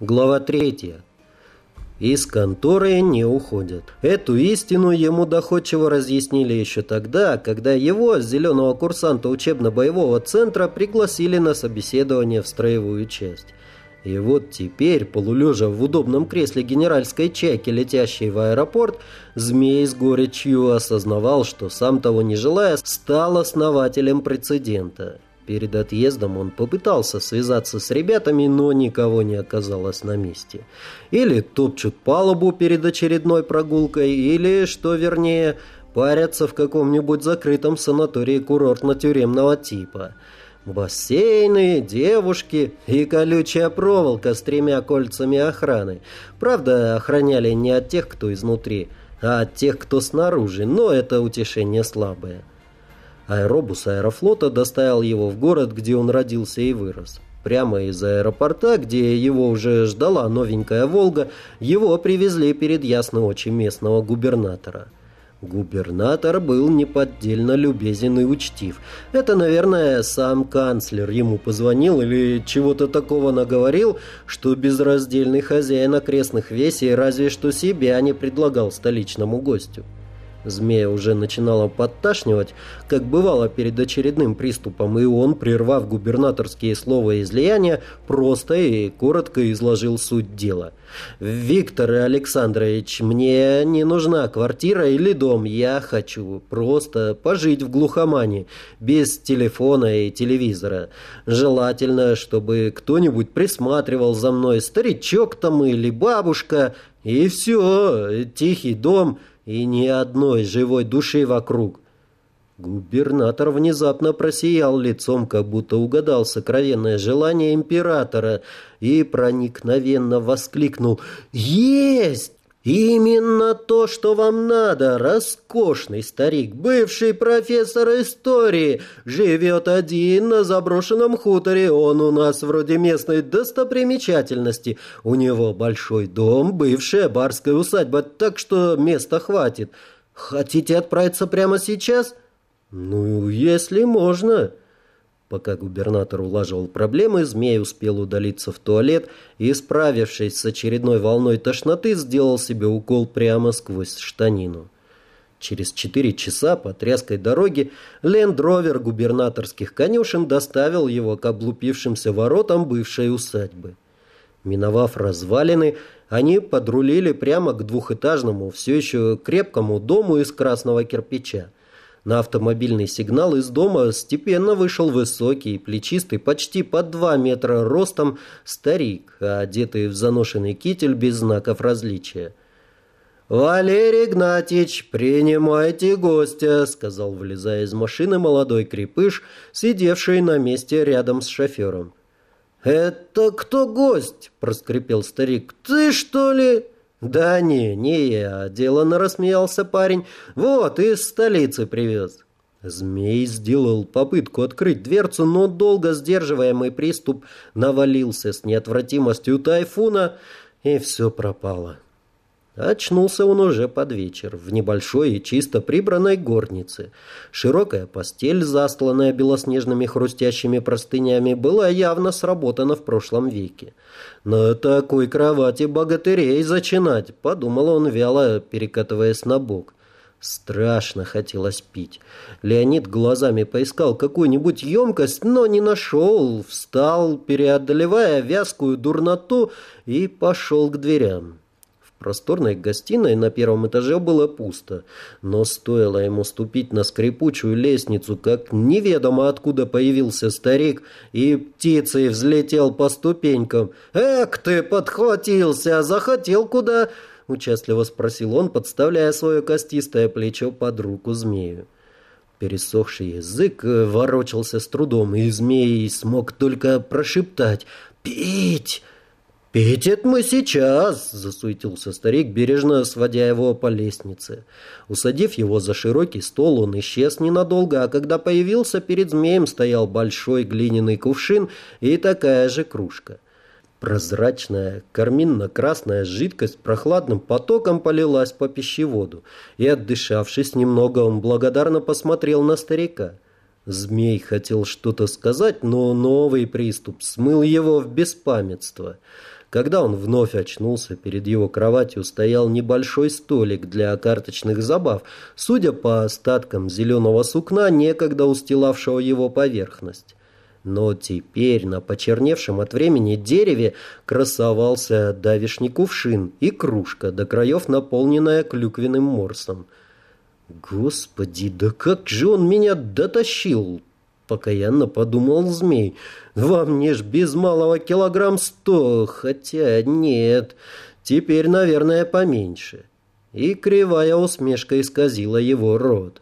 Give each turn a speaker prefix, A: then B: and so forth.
A: Глава третья. Из конторы не уходят. Эту истину ему доходчиво разъяснили еще тогда, когда его, зеленого курсанта учебно-боевого центра, пригласили на собеседование в строевую часть. И вот теперь, полулежа в удобном кресле генеральской чайки, летящей в аэропорт, Змей с горечью осознавал, что сам того не желая, стал основателем прецедента. Перед отъездом он попытался связаться с ребятами, но никого не оказалось на месте. Или топчут палубу перед очередной прогулкой, или, что вернее, парятся в каком-нибудь закрытом санатории курортно-тюремного типа. Бассейны, девушки и колючая проволока с тремя кольцами охраны. Правда, охраняли не от тех, кто изнутри, а от тех, кто снаружи, но это утешение слабое. Аэробус аэрофлота доставил его в город, где он родился и вырос. Прямо из аэропорта, где его уже ждала новенькая «Волга», его привезли перед ясно очи местного губернатора. Губернатор был неподдельно любезен и учтив. Это, наверное, сам канцлер ему позвонил или чего-то такого наговорил, что безраздельный хозяин окрестных весей разве что себя не предлагал столичному гостю. Змея уже начинала подташнивать, как бывало перед очередным приступом, и он, прервав губернаторские слова излияния, просто и коротко изложил суть дела. «Виктор Александрович, мне не нужна квартира или дом, я хочу просто пожить в глухомане, без телефона и телевизора. Желательно, чтобы кто-нибудь присматривал за мной, старичок там или бабушка, и все, тихий дом» и ни одной живой души вокруг. Губернатор внезапно просиял лицом, как будто угадал сокровенное желание императора и проникновенно воскликнул «Есть!» «Именно то, что вам надо, роскошный старик, бывший профессор истории, живет один на заброшенном хуторе, он у нас вроде местной достопримечательности. У него большой дом, бывшая барская усадьба, так что места хватит. Хотите отправиться прямо сейчас?» «Ну, если можно». Пока губернатор улаживал проблемы, змей успел удалиться в туалет и, справившись с очередной волной тошноты, сделал себе укол прямо сквозь штанину. Через четыре часа по тряской дороге лендровер губернаторских конюшен доставил его к облупившимся воротам бывшей усадьбы. Миновав развалины, они подрулили прямо к двухэтажному, все еще крепкому дому из красного кирпича. На автомобильный сигнал из дома степенно вышел высокий, плечистый, почти под два метра ростом старик, одетый в заношенный китель без знаков различия. «Валерий Игнатьич, принимайте гостя», — сказал, вылезая из машины молодой крепыш, сидевший на месте рядом с шофером. «Это кто гость?» — проскрипел старик. «Ты, что ли?» «Да не, не я», — деланно рассмеялся парень. «Вот, из столицы привез». Змей сделал попытку открыть дверцу, но долго сдерживаемый приступ навалился с неотвратимостью тайфуна, и все пропало. Очнулся он уже под вечер в небольшой и чисто прибранной горнице. Широкая постель, засланная белоснежными хрустящими простынями, была явно сработана в прошлом веке. «На такой кровати богатырей зачинать», — подумал он вяло, перекатываясь на бок. Страшно хотелось пить. Леонид глазами поискал какую-нибудь емкость, но не нашел. Встал, преодолевая вязкую дурноту, и пошел к дверям просторной гостиной на первом этаже было пусто, но стоило ему ступить на скрипучую лестницу, как неведомо откуда появился старик и птицей взлетел по ступенькам. «Эк ты, подхватился! Захотел куда?» — участливо спросил он, подставляя свое костистое плечо под руку змею. Пересохший язык ворочался с трудом, и змей смог только прошептать «Пить!» «Пить это мы сейчас!» – засуетился старик, бережно сводя его по лестнице. Усадив его за широкий стол, он исчез ненадолго, а когда появился, перед змеем стоял большой глиняный кувшин и такая же кружка. Прозрачная, карминно-красная жидкость прохладным потоком полилась по пищеводу, и, отдышавшись немного, он благодарно посмотрел на старика. Змей хотел что-то сказать, но новый приступ смыл его в беспамятство – Когда он вновь очнулся, перед его кроватью стоял небольшой столик для карточных забав, судя по остаткам зеленого сукна, некогда устилавшего его поверхность. Но теперь на почерневшем от времени дереве красовался давишний кувшин и кружка, до краев наполненная клюквенным морсом. «Господи, да как же он меня дотащил!» Покаянно подумал змей. «Во мне ж без малого килограмм сто, хотя нет, теперь, наверное, поменьше». И кривая усмешка исказила его рот.